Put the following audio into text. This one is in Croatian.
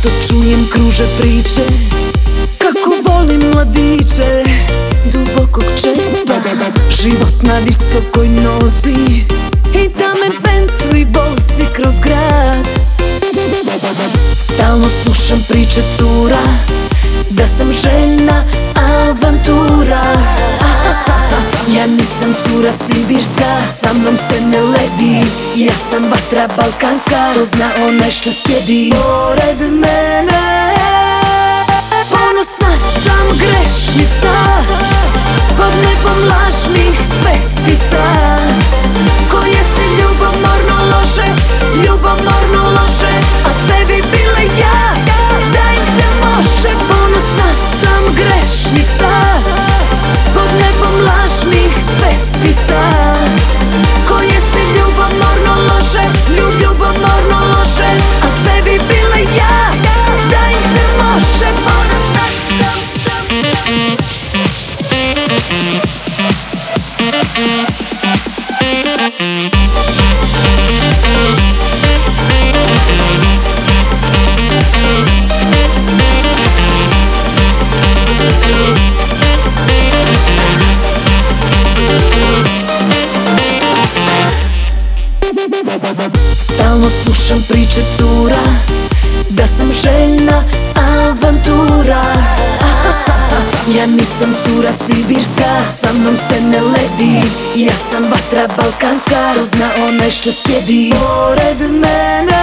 Ma šta to čujem kruže priče Kako volim mladiće Dubokog čepa. Život na visokoj nozi I da me Bentley vozi kroz grad. Stalno slušam priče cura Da sam željna avantura. Ja nisam cura sibirska, sa mnom se ne ledi Ja sam vatra balkanska, to zna onaj što sjedi Pored mene. Ponosna sam grešnica Stalno slušam priče cura Da sam željna avantura. Ja nisam cura sibirska, sa mnom se ne ledi. Ja sam vatra balkanska, to zna onaj što sjedi Pored mene